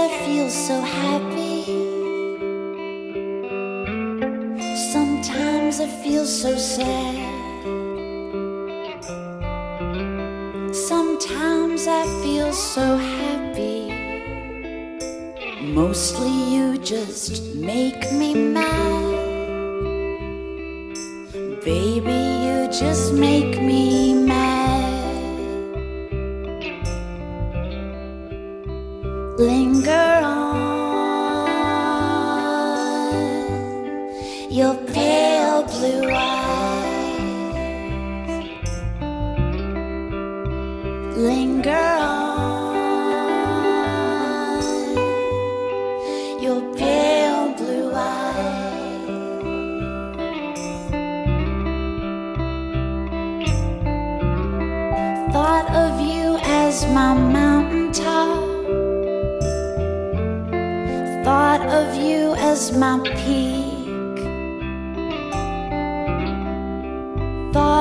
I feel so happy. Sometimes I feel so sad. Sometimes I feel so happy. Mostly you just make me mad. Baby, you just make me your pale blue eyes. Linger on your pale blue eyes. Thought of you as my mountaintop. Thought of you as my peak.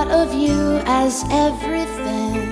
Thought of you as everything